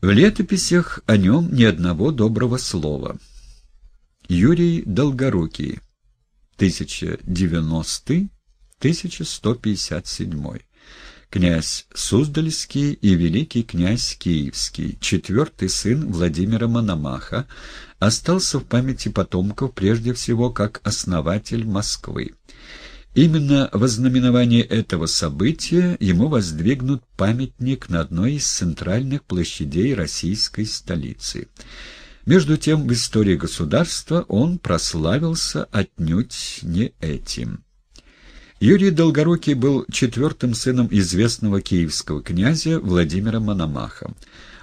В летописях о нем ни одного доброго слова. Юрий Долгорукий, 1090-1157. Князь Суздальский и великий князь Киевский, четвертый сын Владимира Мономаха, остался в памяти потомков прежде всего как основатель Москвы. Именно в ознаменовании этого события ему воздвигнут памятник на одной из центральных площадей российской столицы. Между тем, в истории государства он прославился отнюдь не этим. Юрий Долгорукий был четвертым сыном известного киевского князя Владимира Мономаха.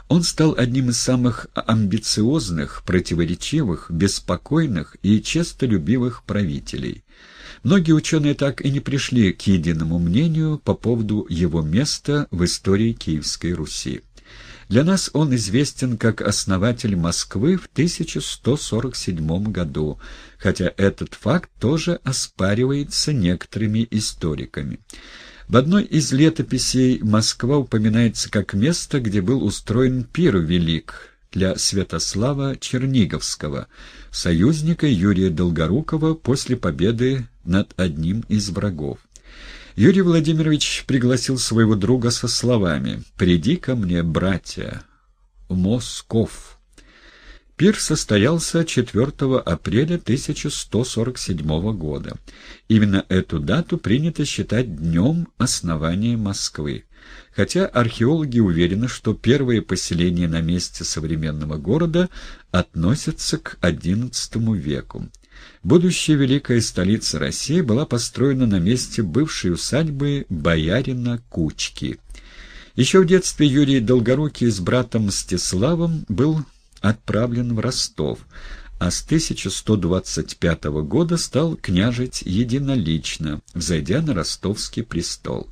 Он стал одним из самых амбициозных, противоречивых, беспокойных и честолюбивых правителей. Многие ученые так и не пришли к единому мнению по поводу его места в истории Киевской Руси. Для нас он известен как основатель Москвы в 1147 году, хотя этот факт тоже оспаривается некоторыми историками. В одной из летописей Москва упоминается как место, где был устроен пир велик, для Святослава Черниговского, союзника Юрия Долгорукова после победы над одним из врагов. Юрий Владимирович пригласил своего друга со словами «Приди ко мне, братья, Москов». Пир состоялся 4 апреля 1147 года. Именно эту дату принято считать днем основания Москвы хотя археологи уверены, что первые поселения на месте современного города относятся к XI веку. Будущая великая столица России была построена на месте бывшей усадьбы боярина Кучки. Еще в детстве Юрий Долгорукий с братом Мстиславом был отправлен в Ростов, а с 1125 года стал княжить единолично, взойдя на ростовский престол.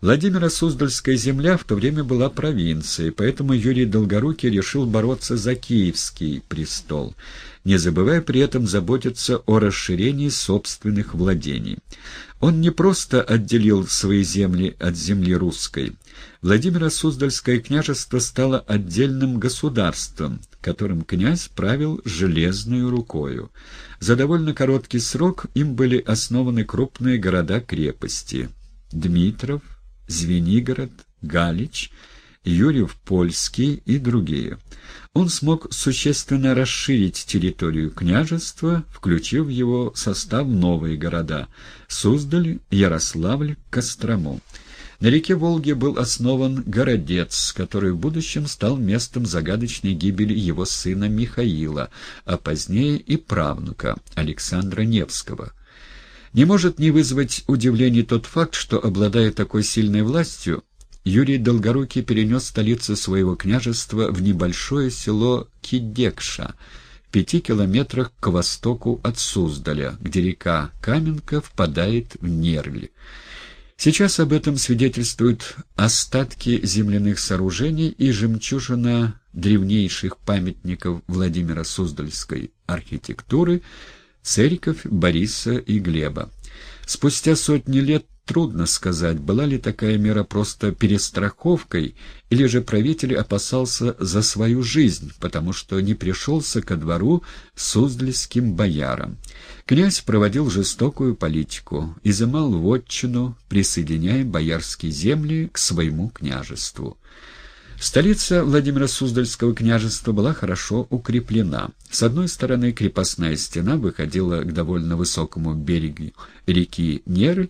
Владимира Суздальская земля в то время была провинцией, поэтому Юрий Долгорукий решил бороться за киевский престол, не забывая при этом заботиться о расширении собственных владений. Он не просто отделил свои земли от земли русской. Владимиро Суздальское княжество стало отдельным государством, которым князь правил железную рукою. За довольно короткий срок им были основаны крупные города-крепости – Дмитров, Звенигород, Галич, Юрьев-Польский и другие. Он смог существенно расширить территорию княжества, включив в его состав новые города – Суздаль, Ярославль, Кострому. На реке Волге был основан городец, который в будущем стал местом загадочной гибели его сына Михаила, а позднее и правнука Александра Невского – не может не вызвать удивления тот факт, что, обладая такой сильной властью, Юрий Долгорукий перенес столицу своего княжества в небольшое село Кидекша, в пяти километрах к востоку от Суздаля, где река Каменка впадает в Нервль. Сейчас об этом свидетельствуют остатки земляных сооружений и жемчужина древнейших памятников Владимира Суздальской архитектуры – церковь Бориса и Глеба. Спустя сотни лет трудно сказать, была ли такая мера просто перестраховкой, или же правитель опасался за свою жизнь, потому что не пришелся ко двору суздальским боярам. Князь проводил жестокую политику, изымал вотчину, присоединяя боярские земли к своему княжеству. Столица Владимира Суздальского княжества была хорошо укреплена. С одной стороны крепостная стена выходила к довольно высокому берегу реки Нерль,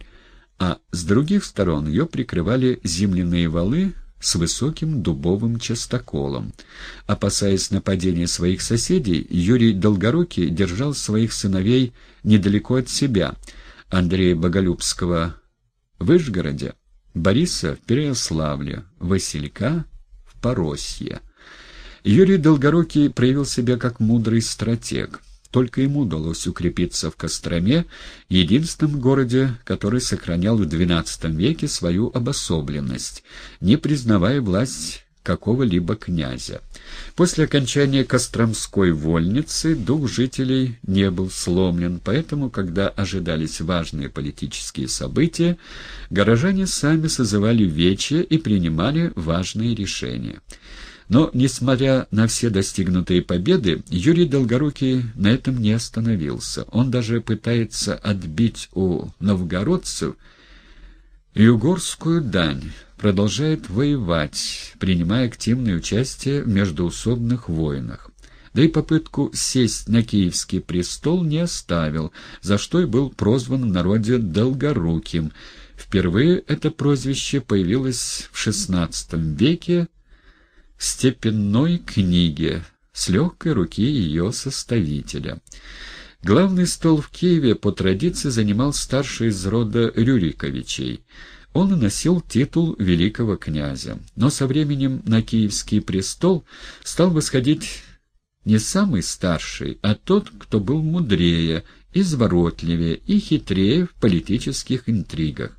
а с других сторон ее прикрывали земляные валы с высоким дубовым частоколом. Опасаясь нападения своих соседей, Юрий Долгорукий держал своих сыновей недалеко от себя, Андрея Боголюбского в Вышгороде, Бориса в Переяславле, Василька Поросье. Юрий Долгорукий проявил себя как мудрый стратег. Только ему удалось укрепиться в Костроме, единственном городе, который сохранял в XII веке свою обособленность, не признавая власть какого-либо князя. После окончания Костромской вольницы дух жителей не был сломлен, поэтому, когда ожидались важные политические события, горожане сами созывали вече и принимали важные решения. Но, несмотря на все достигнутые победы, Юрий Долгорукий на этом не остановился. Он даже пытается отбить у новгородцев югорскую дань, продолжает воевать, принимая активное участие в междоусобных войнах. Да и попытку сесть на киевский престол не оставил, за что и был прозван в народе Долгоруким. Впервые это прозвище появилось в XVI веке в степенной книге с легкой руки ее составителя. Главный стол в Киеве по традиции занимал старший из рода Рюриковичей. Он носил титул великого князя. Но со временем на киевский престол стал восходить не самый старший, а тот, кто был мудрее, изворотливее и хитрее в политических интригах.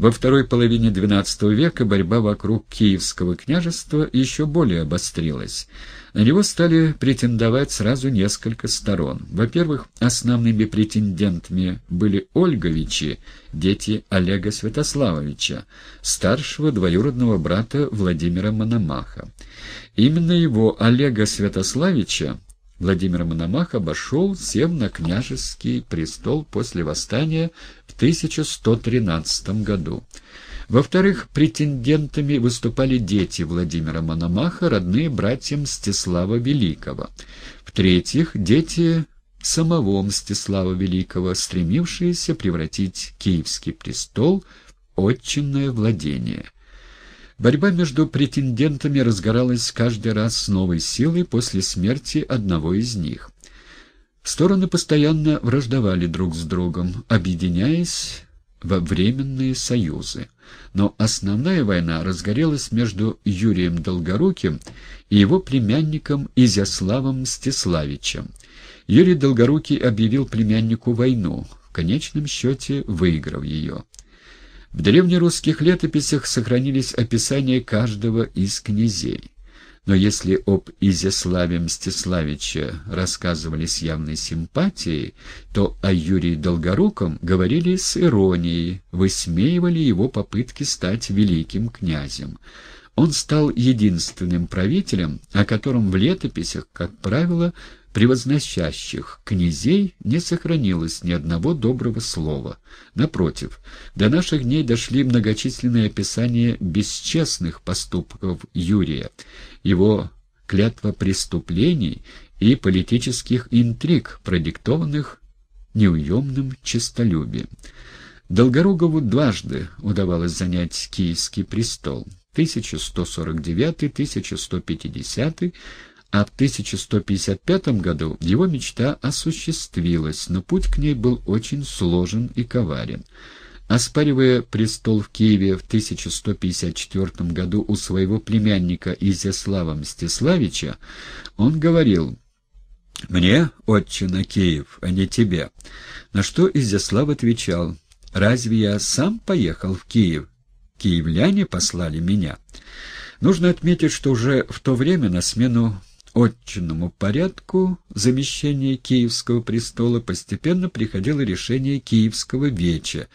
Во второй половине XII века борьба вокруг Киевского княжества еще более обострилась. На него стали претендовать сразу несколько сторон. Во-первых, основными претендентами были Ольговичи, дети Олега Святославовича, старшего двоюродного брата Владимира Мономаха. Именно его, Олега Святославича, Владимир Мономах обошел, сев на княжеский престол после восстания 1113 году. Во-вторых, претендентами выступали дети Владимира Мономаха, родные братья Мстислава Великого. В-третьих, дети самого Мстислава Великого, стремившиеся превратить Киевский престол в отчинное владение – Борьба между претендентами разгоралась каждый раз с новой силой после смерти одного из них. Стороны постоянно враждовали друг с другом, объединяясь во временные союзы. Но основная война разгорелась между Юрием Долгоруким и его племянником Изяславом Мстиславичем. Юрий Долгорукий объявил племяннику войну, в конечном счете выиграв ее. В древнерусских летописях сохранились описания каждого из князей. Но если об Изяславе Мстиславича рассказывали с явной симпатией, то о Юрии Долгоруком говорили с иронией, высмеивали его попытки стать великим князем. Он стал единственным правителем, о котором в летописях, как правило, превозносящих князей не сохранилось ни одного доброго слова. Напротив, до наших дней дошли многочисленные описания бесчестных поступков Юрия, его клятва преступлений и политических интриг, продиктованных неуемным честолюбием. Долгоругову дважды удавалось занять киевский престол — 1149-1150 а в 1155 году его мечта осуществилась, но путь к ней был очень сложен и коварен. Оспаривая престол в Киеве в 1154 году у своего племянника Изяслава Мстиславича, он говорил «Мне, отчина Киев, а не тебе». На что Изяслав отвечал «Разве я сам поехал в Киев? Киевляне послали меня». Нужно отметить, что уже в то время на смену отчинному порядку замещения Киевского престола постепенно приходило решение Киевского веча,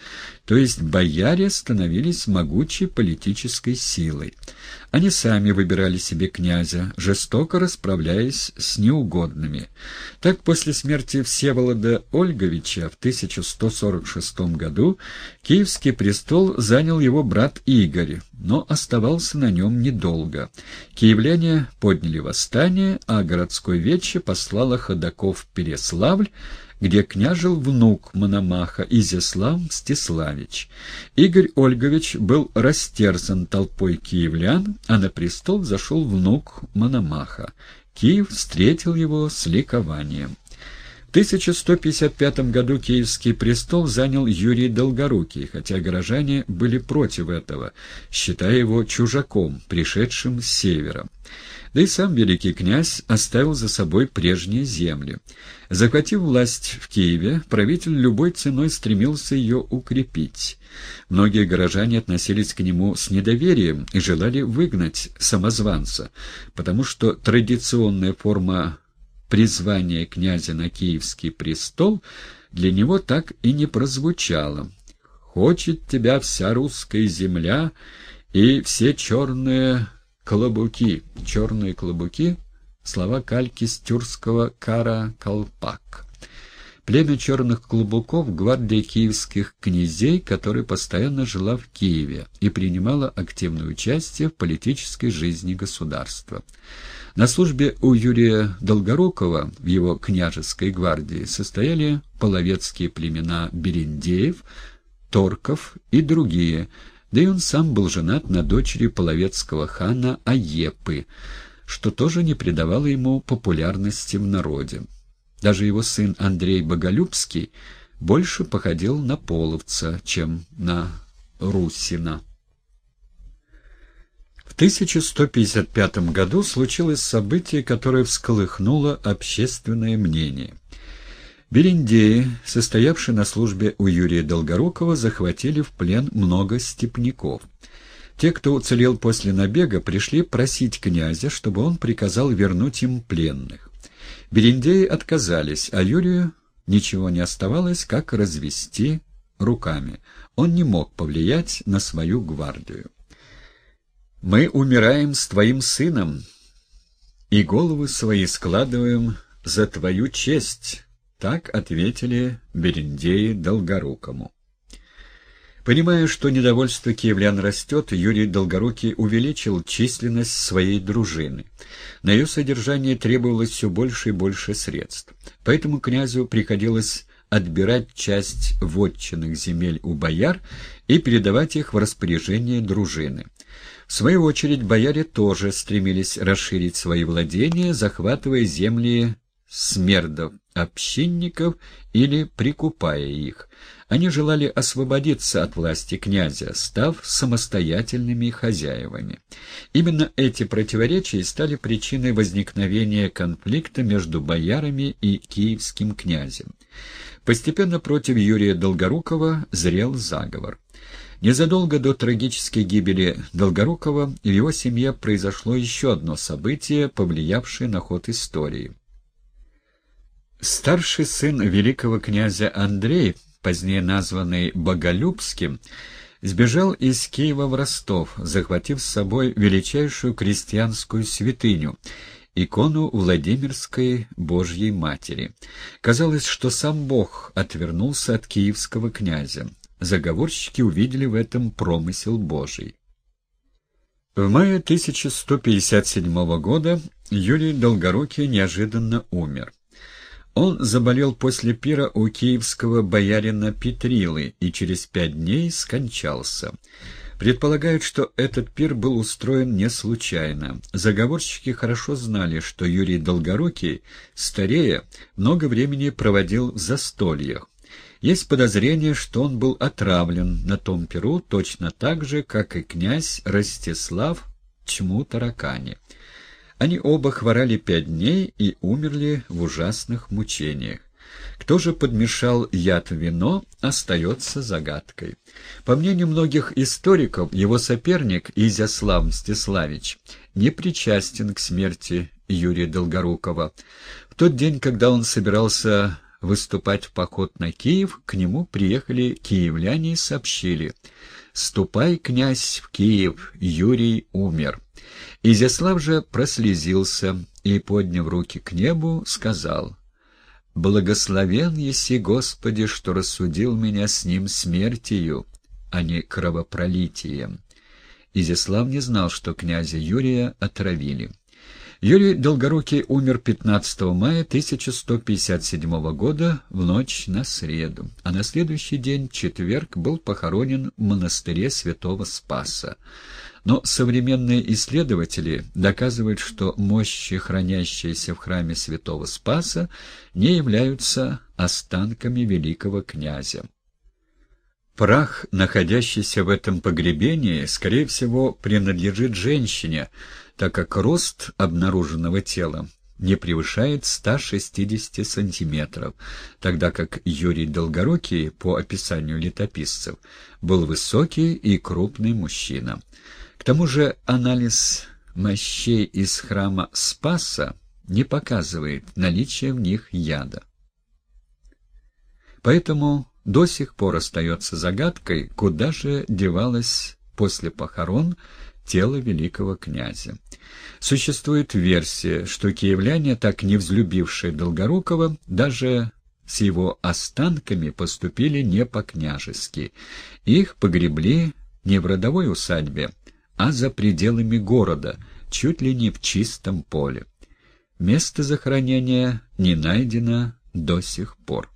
то есть бояре становились могучей политической силой. Они сами выбирали себе князя, жестоко расправляясь с неугодными. Так, после смерти Всеволода Ольговича в 1146 году Киевский престол занял его брат Игорь, но оставался на нем недолго. Киевляне подняли восстание, а городской вече послало ходаков в Переславль, где княжил внук Мономаха Изяслав Мстиславич. Игорь Ольгович был растерзан толпой киевлян, а на престол зашел внук Мономаха. Киев встретил его с ликованием. В 1155 году Киевский престол занял Юрий Долгорукий, хотя горожане были против этого, считая его чужаком, пришедшим с севера. Да и сам великий князь оставил за собой прежние земли. Захватив власть в Киеве, правитель любой ценой стремился ее укрепить. Многие горожане относились к нему с недоверием и желали выгнать самозванца, потому что традиционная форма призвания князя на киевский престол для него так и не прозвучала. «Хочет тебя вся русская земля и все черные Клобуки, черные клобуки, слова кальки с тюркского «кара-колпак». Племя черных клубуков — гвардия киевских князей, которая постоянно жила в Киеве и принимала активное участие в политической жизни государства. На службе у Юрия Долгорукова в его княжеской гвардии состояли половецкие племена Берендеев, Торков и другие, да и он сам был женат на дочери половецкого хана Аепы, что тоже не придавало ему популярности в народе. Даже его сын Андрей Боголюбский больше походил на половца, чем на русина. В 1155 году случилось событие, которое всколыхнуло общественное мнение. Берендеи, состоявшие на службе у Юрия Долгорукова, захватили в плен много степняков. Те, кто уцелел после набега, пришли просить князя, чтобы он приказал вернуть им пленных. Берендеи отказались, а Юрию ничего не оставалось, как развести руками. Он не мог повлиять на свою гвардию. Мы умираем с твоим сыном, и головы свои складываем за твою честь, — так ответили Берендеи Долгорукому. Понимая, что недовольство киевлян растет, Юрий Долгорукий увеличил численность своей дружины. На ее содержание требовалось все больше и больше средств. Поэтому князю приходилось отбирать часть вотчинных земель у бояр и передавать их в распоряжение дружины. В свою очередь бояре тоже стремились расширить свои владения, захватывая земли смердов, общинников или прикупая их. Они желали освободиться от власти князя, став самостоятельными хозяевами. Именно эти противоречия стали причиной возникновения конфликта между боярами и киевским князем. Постепенно против Юрия Долгорукова зрел заговор. Незадолго до трагической гибели Долгорукова в его семье произошло еще одно событие, повлиявшее на ход истории. Старший сын великого князя Андрей, позднее названный Боголюбским, сбежал из Киева в Ростов, захватив с собой величайшую крестьянскую святыню — икону Владимирской Божьей Матери. Казалось, что сам Бог отвернулся от киевского князя. Заговорщики увидели в этом промысел Божий. В мае 1157 года Юрий Долгорукий неожиданно умер. Он заболел после пира у киевского боярина Петрилы и через пять дней скончался. Предполагают, что этот пир был устроен не случайно. Заговорщики хорошо знали, что Юрий Долгорукий, старея, много времени проводил в застольях. Есть подозрение, что он был отравлен на том перу точно так же, как и князь Ростислав Чму-Таракани. Они оба хворали пять дней и умерли в ужасных мучениях. Кто же подмешал яд в вино, остается загадкой. По мнению многих историков, его соперник Изяслав Мстиславич не причастен к смерти Юрия Долгорукова. В тот день, когда он собирался выступать в поход на Киев, к нему приехали киевляне и сообщили «Ступай, князь, в Киев, Юрий умер». Изяслав же прослезился и, подняв руки к небу, сказал «Благословен еси, Господи, что рассудил меня с ним смертью, а не кровопролитием». Изяслав не знал, что князя Юрия отравили. Юрий Долгорукий умер 15 мая 1157 года в ночь на среду, а на следующий день, четверг, был похоронен в монастыре святого Спаса. Но современные исследователи доказывают, что мощи, хранящиеся в храме святого Спаса, не являются останками великого князя. Прах, находящийся в этом погребении, скорее всего, принадлежит женщине, так как рост обнаруженного тела не превышает 160 сантиметров, тогда как Юрий Долгорукий, по описанию летописцев, был высокий и крупный мужчина. К тому же анализ мощей из храма Спаса не показывает наличие в них яда. Поэтому до сих пор остается загадкой, куда же девалась после похорон тело великого князя. Существует версия, что киевляне, так не взлюбившие Долгорукова, даже с его останками поступили не по-княжески. Их погребли не в родовой усадьбе, а за пределами города, чуть ли не в чистом поле. Место захоронения не найдено до сих пор.